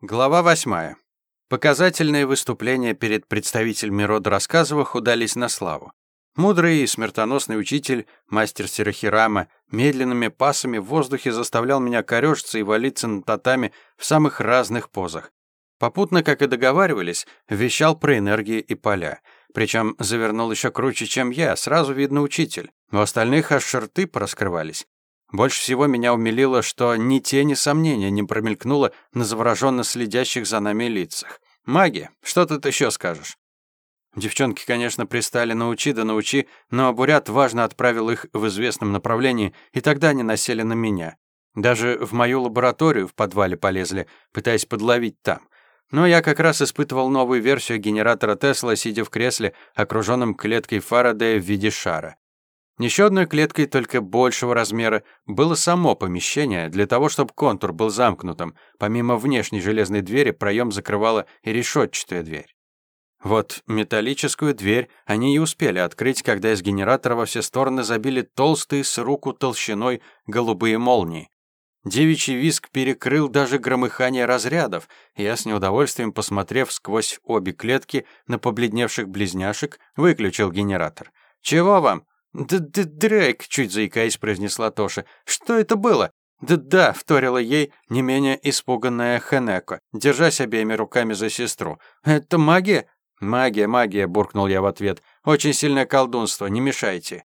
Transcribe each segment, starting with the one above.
Глава восьмая. Показательные выступления перед представителями рода Рассказовых удались на славу. Мудрый и смертоносный учитель, мастер Серахирама, медленными пасами в воздухе заставлял меня корёжиться и валиться на татами в самых разных позах. Попутно, как и договаривались, вещал про энергии и поля. Причем завернул еще круче, чем я, сразу видно учитель. У остальных аж шерты пораскрывались. Больше всего меня умилило, что ни тени сомнения не промелькнуло на завороженно следящих за нами лицах. Маги, что тут еще скажешь? Девчонки, конечно, пристали научи да научи, но Бурят важно отправил их в известном направлении, и тогда они насели на меня. Даже в мою лабораторию в подвале полезли, пытаясь подловить там. Но я как раз испытывал новую версию генератора Тесла, сидя в кресле, окруженном клеткой Фарадея в виде шара. Еще одной клеткой, только большего размера, было само помещение, для того, чтобы контур был замкнутым. Помимо внешней железной двери, проем закрывала и решетчатая дверь. Вот металлическую дверь они и успели открыть, когда из генератора во все стороны забили толстые с руку толщиной голубые молнии. Девичий виск перекрыл даже громыхание разрядов, я с неудовольствием, посмотрев сквозь обе клетки на побледневших близняшек, выключил генератор. «Чего вам?» «Да-да, Дрейк», — чуть заикаясь, произнесла Тоша. «Что это было?» «Да-да», — вторила ей не менее испуганная Хенеко, держась обеими руками за сестру. «Это магия?» «Магия, магия», — буркнул я в ответ. «Очень сильное колдунство, не мешайте».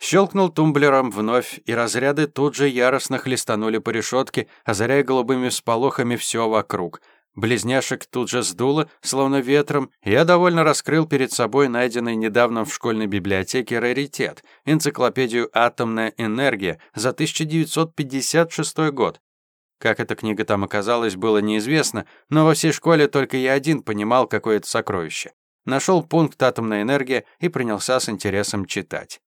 Щелкнул тумблером вновь, и разряды тут же яростно хлестанули по решетке, озаряя голубыми всполохами все вокруг. Близняшек тут же сдуло, словно ветром, и я довольно раскрыл перед собой найденный недавно в школьной библиотеке раритет — энциклопедию «Атомная энергия» за 1956 год. Как эта книга там оказалась, было неизвестно, но во всей школе только я один понимал, какое это сокровище. Нашел пункт «Атомная энергия» и принялся с интересом читать.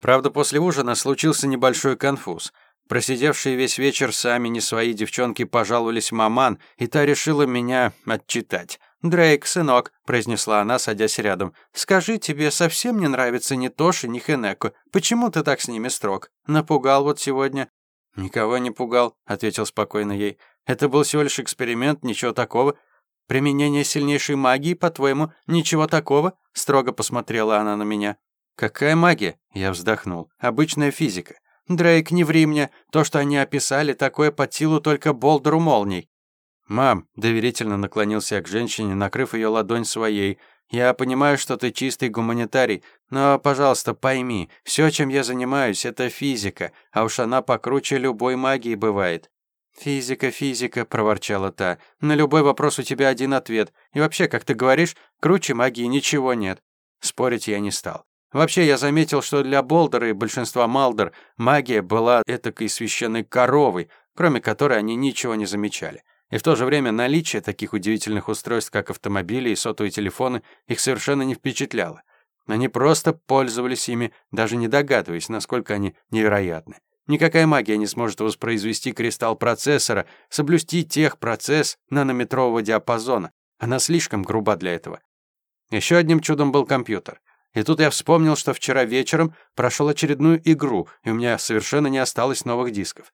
Правда, после ужина случился небольшой конфуз. Просидевшие весь вечер сами не свои девчонки пожаловались маман, и та решила меня отчитать. «Дрейк, сынок», — произнесла она, садясь рядом, — «скажи, тебе совсем не нравится ни Тоши, ни Хенеко. Почему ты так с ними строг? Напугал вот сегодня». «Никого не пугал», — ответил спокойно ей. «Это был всего лишь эксперимент, ничего такого». «Применение сильнейшей магии, по-твоему, ничего такого?» — строго посмотрела она на меня. «Какая магия?» — я вздохнул. «Обычная физика». Дрейк, не ври мне. То, что они описали, такое под силу только Болдеру молний. «Мам», — доверительно наклонился я к женщине, накрыв ее ладонь своей, «я понимаю, что ты чистый гуманитарий, но, пожалуйста, пойми, все, чем я занимаюсь, это физика, а уж она покруче любой магии бывает». «Физика, физика», — проворчала та. «На любой вопрос у тебя один ответ. И вообще, как ты говоришь, круче магии ничего нет». Спорить я не стал. Вообще, я заметил, что для Болдера и большинства Малдер магия была этакой священной коровой, кроме которой они ничего не замечали. И в то же время наличие таких удивительных устройств, как автомобили и сотовые телефоны, их совершенно не впечатляло. Они просто пользовались ими, даже не догадываясь, насколько они невероятны. Никакая магия не сможет воспроизвести кристалл процессора, соблюсти техпроцесс нанометрового диапазона. Она слишком груба для этого. Еще одним чудом был компьютер — и тут я вспомнил, что вчера вечером прошел очередную игру, и у меня совершенно не осталось новых дисков.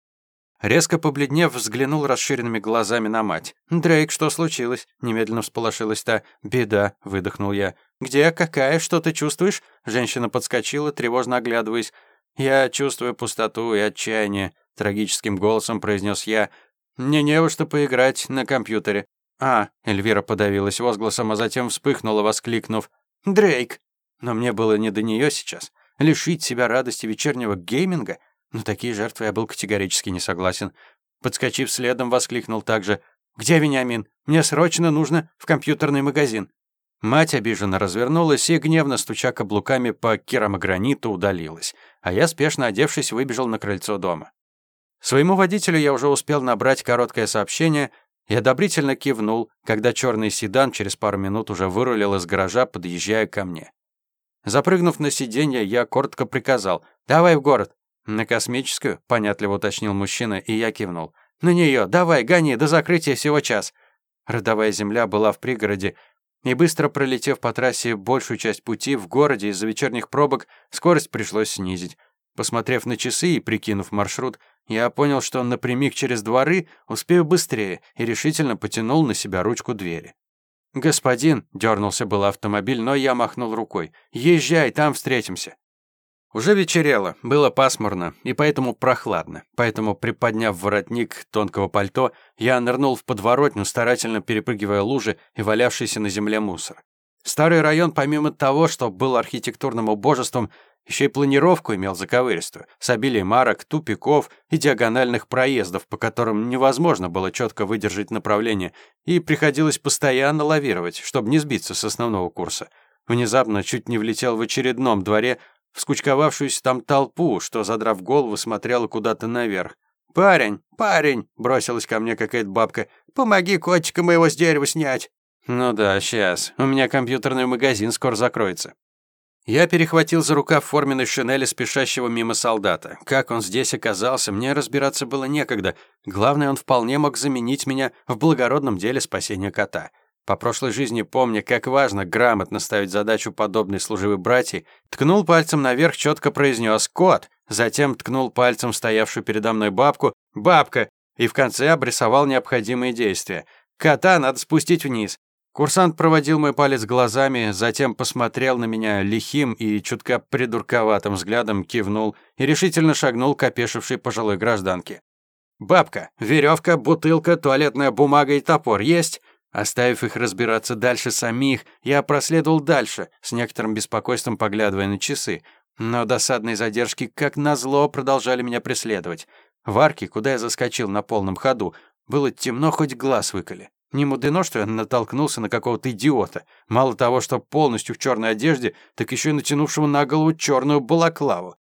Резко побледнев, взглянул расширенными глазами на мать. «Дрейк, что случилось?» — немедленно всполошилась та. «Беда», — выдохнул я. «Где? Какая? Что ты чувствуешь?» Женщина подскочила, тревожно оглядываясь. «Я чувствую пустоту и отчаяние», — трагическим голосом произнес я. «Мне не во что поиграть на компьютере». «А», — Эльвира подавилась возгласом, а затем вспыхнула, воскликнув. «Дрейк!» Но мне было не до нее сейчас. Лишить себя радости вечернего гейминга? Но такие жертвы я был категорически не согласен. Подскочив следом, воскликнул также «Где Вениамин? Мне срочно нужно в компьютерный магазин». Мать обиженно развернулась и, гневно стуча каблуками по керамограниту, удалилась, а я, спешно одевшись, выбежал на крыльцо дома. Своему водителю я уже успел набрать короткое сообщение и одобрительно кивнул, когда черный седан через пару минут уже вырулил из гаража, подъезжая ко мне. Запрыгнув на сиденье, я коротко приказал «Давай в город». «На космическую?» — понятливо уточнил мужчина, и я кивнул. «На нее! Давай, гони, до закрытия всего час!» Родовая земля была в пригороде, и быстро пролетев по трассе большую часть пути в городе из-за вечерних пробок, скорость пришлось снизить. Посмотрев на часы и прикинув маршрут, Я понял, что напрямик через дворы успею быстрее и решительно потянул на себя ручку двери. «Господин», — дернулся был автомобиль, но я махнул рукой. «Езжай, там встретимся». Уже вечерело, было пасмурно и поэтому прохладно. Поэтому, приподняв воротник тонкого пальто, я нырнул в подворотню, старательно перепрыгивая лужи и валявшийся на земле мусор. Старый район, помимо того, что был архитектурным убожеством, еще и планировку имел заковыристую, с обилием арок, тупиков и диагональных проездов, по которым невозможно было четко выдержать направление, и приходилось постоянно лавировать, чтобы не сбиться с основного курса. Внезапно чуть не влетел в очередном дворе в скучковавшуюся там толпу, что, задрав голову, смотрела куда-то наверх. «Парень, парень!» — бросилась ко мне какая-то бабка. «Помоги котика моего с дерева снять!» «Ну да, сейчас. У меня компьютерный магазин скоро закроется». Я перехватил за рукав форменной шинели спешащего мимо солдата. Как он здесь оказался, мне разбираться было некогда. Главное, он вполне мог заменить меня в благородном деле спасения кота. По прошлой жизни, помня, как важно грамотно ставить задачу подобной служивой братьи, ткнул пальцем наверх, четко произнес «Кот!», затем ткнул пальцем стоявшую передо мной бабку «Бабка!» и в конце обрисовал необходимые действия. «Кота надо спустить вниз. Курсант проводил мой палец глазами, затем посмотрел на меня лихим и чутка придурковатым взглядом, кивнул и решительно шагнул к опешившей пожилой гражданке. «Бабка, веревка, бутылка, туалетная бумага и топор есть?» Оставив их разбираться дальше самих, я проследовал дальше, с некоторым беспокойством поглядывая на часы. Но досадные задержки, как назло, продолжали меня преследовать. В арке, куда я заскочил на полном ходу, было темно, хоть глаз выколи. Не мудрено, что я натолкнулся на какого-то идиота. Мало того, что полностью в черной одежде, так еще и натянувшего на голову черную балаклаву.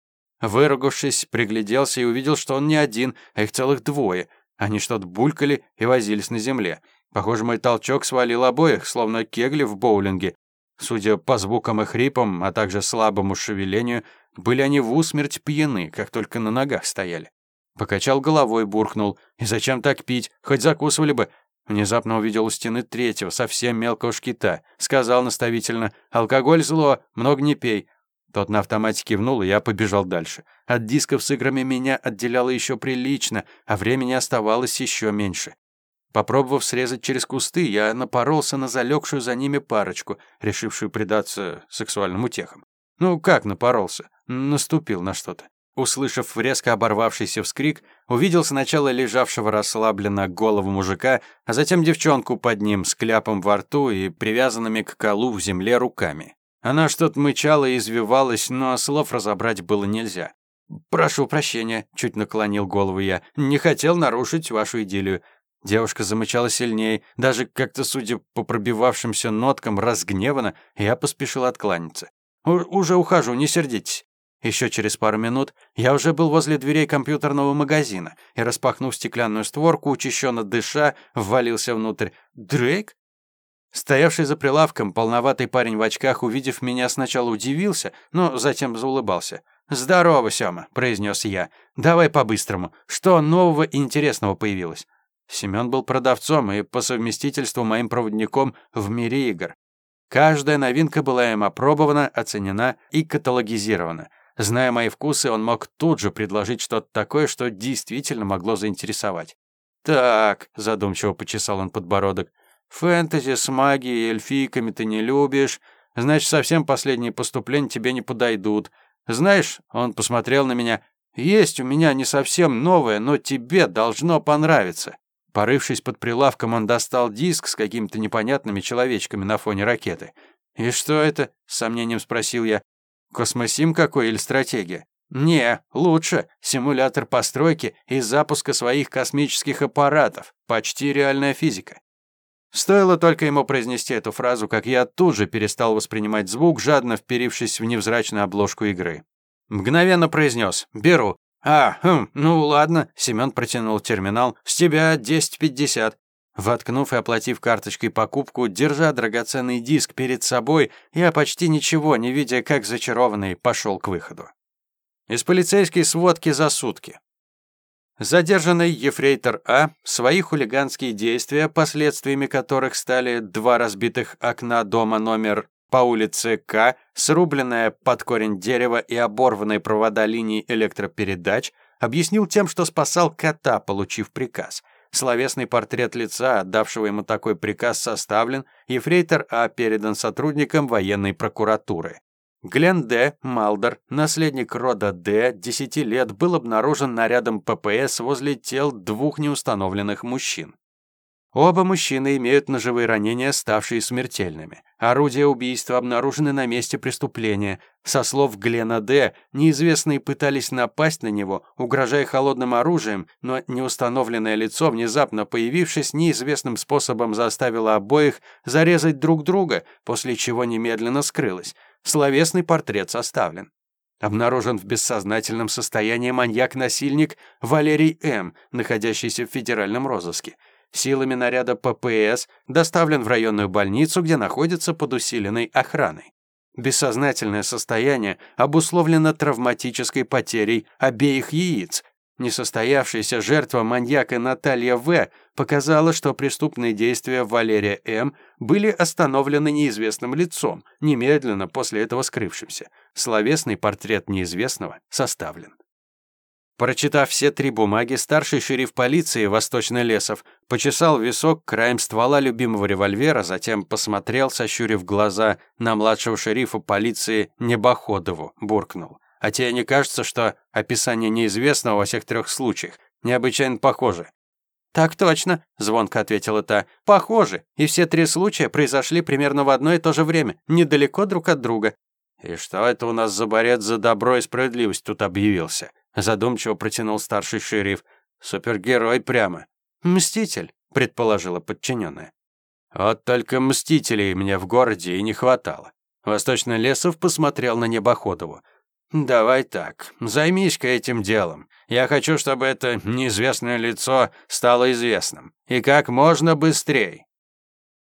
Выругавшись, пригляделся и увидел, что он не один, а их целых двое. Они что-то булькали и возились на земле. Похоже, мой толчок свалил обоих, словно кегли в боулинге. Судя по звукам и хрипам, а также слабому шевелению, были они в усмерть пьяны, как только на ногах стояли. Покачал головой, буркнул. «И зачем так пить? Хоть закусывали бы. Внезапно увидел у стены третьего, совсем мелкого шкита. Сказал наставительно «Алкоголь зло, много не пей». Тот на автомате кивнул, и я побежал дальше. От дисков с играми меня отделяло еще прилично, а времени оставалось еще меньше. Попробовав срезать через кусты, я напоролся на залегшую за ними парочку, решившую предаться сексуальным утехам. Ну, как напоролся? Наступил на что-то. Услышав резко оборвавшийся вскрик, увидел сначала лежавшего расслабленно голову мужика, а затем девчонку под ним с кляпом во рту и привязанными к колу в земле руками. Она что-то мычала и извивалась, но слов разобрать было нельзя. «Прошу прощения», — чуть наклонил голову я, — «не хотел нарушить вашу идиллию». Девушка замычала сильнее, даже как-то, судя по пробивавшимся ноткам, разгневана, я поспешил откланяться. «Уже ухожу, не сердитесь». Еще через пару минут я уже был возле дверей компьютерного магазина и, распахнув стеклянную створку, учащенно дыша, ввалился внутрь. «Дрейк?» Стоявший за прилавком полноватый парень в очках, увидев меня, сначала удивился, но затем заулыбался. «Здорово, Сёма», — произнес я. «Давай по-быстрому. Что нового и интересного появилось?» Семён был продавцом и по совместительству моим проводником в мире игр. Каждая новинка была им опробована, оценена и каталогизирована — Зная мои вкусы, он мог тут же предложить что-то такое, что действительно могло заинтересовать. «Так», — задумчиво почесал он подбородок, «фэнтези с магией и эльфийками ты не любишь, значит, совсем последние поступления тебе не подойдут. Знаешь, он посмотрел на меня, есть у меня не совсем новое, но тебе должно понравиться». Порывшись под прилавком, он достал диск с какими-то непонятными человечками на фоне ракеты. «И что это?» — с сомнением спросил я. Космосим какой или стратегия? Не, лучше. Симулятор постройки и запуска своих космических аппаратов. Почти реальная физика. Стоило только ему произнести эту фразу, как я тут же перестал воспринимать звук, жадно вперившись в невзрачную обложку игры. Мгновенно произнес «Беру». «А, хм, ну ладно», — Семен протянул терминал. «С тебя 10.50». Воткнув и оплатив карточкой покупку, держа драгоценный диск перед собой, я почти ничего не видя, как зачарованный, пошел к выходу. Из полицейской сводки за сутки. Задержанный ефрейтор А, свои хулиганские действия, последствиями которых стали два разбитых окна дома номер по улице К, срубленное под корень дерева и оборванные провода линий электропередач, объяснил тем, что спасал кота, получив приказ. Словесный портрет лица, отдавшего ему такой приказ, составлен, ефрейтор А передан сотрудникам военной прокуратуры. Глен Д. Малдер, наследник рода Д. 10 лет, был обнаружен нарядом ППС возле тел двух неустановленных мужчин. Оба мужчины имеют ножевые ранения, ставшие смертельными. Орудия убийства обнаружены на месте преступления. Со слов Глена Д., неизвестные пытались напасть на него, угрожая холодным оружием, но неустановленное лицо, внезапно появившись, неизвестным способом заставило обоих зарезать друг друга, после чего немедленно скрылось. Словесный портрет составлен. Обнаружен в бессознательном состоянии маньяк-насильник Валерий М., находящийся в федеральном розыске силами наряда ППС доставлен в районную больницу, где находится под усиленной охраной. Бессознательное состояние обусловлено травматической потерей обеих яиц. Несостоявшаяся жертва маньяка Наталья В. показала, что преступные действия Валерия М. были остановлены неизвестным лицом, немедленно после этого скрывшимся. Словесный портрет неизвестного составлен. Прочитав все три бумаги, старший шериф полиции Восточный Лесов почесал висок краем ствола любимого револьвера, затем посмотрел, сощурив глаза, на младшего шерифа полиции Небоходову, буркнул. «А тебе не кажется, что описание неизвестного во всех трех случаях необычайно похоже?» «Так точно», — звонко ответила та. «Похоже. И все три случая произошли примерно в одно и то же время, недалеко друг от друга». «И что это у нас за борец за добро и справедливость тут объявился?» Задумчиво протянул старший шериф. Супергерой прямо. Мститель, предположила подчиненная. Вот только мстителей мне в городе и не хватало. Восточный Лесов посмотрел на Небоходову. «Давай так, займись-ка этим делом. Я хочу, чтобы это неизвестное лицо стало известным. И как можно быстрее».